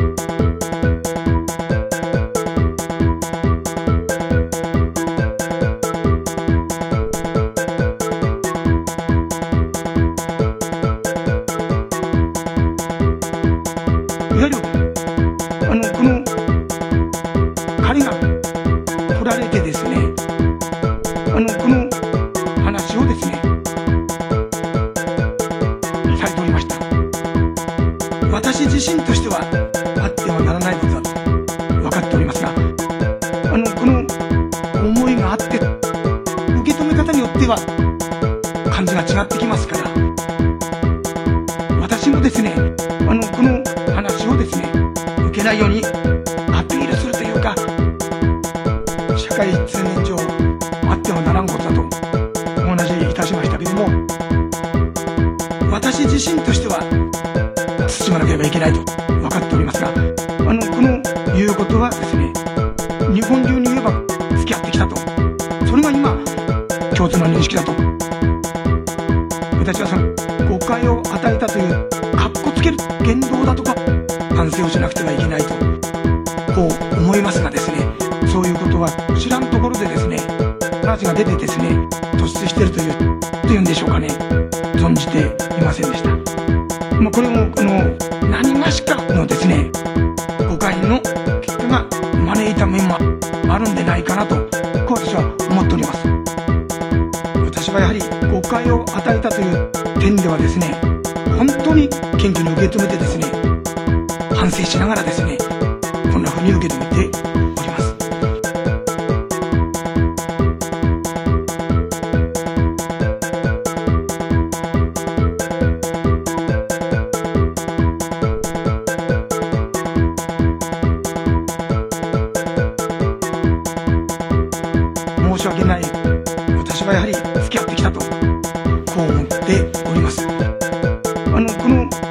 いわゆるあのこの仮が取られてですねあのこの話をですねされておりました。私自身としてはっては感じが違ってきますから。私もですねあのこの話をですね受けないようにアピールするというか社会通念上あってはならんことだとお話しいたしましたけども私自身としては慎まなければいけないと分かっておりますがあのこの言うことはですね認識だと。私はその誤解を与えたというかっこつける言動だとか反省をしなくてはいけないとこう思いますがですねそういうことは知らんところでですね話が出てですね突出してるというというんでしょうかね。存じていませんでした、まあ、これもこの何がしかのですね誤解の結果が招いた面もあるんでないかなとこう私は思っております。私はやはり誤解を与えたという点ではですね本当に謙虚に受け止めてですね反省しながらですねこんな風に受け止めて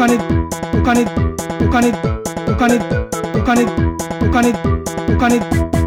金お金お金お金お金お金お金お金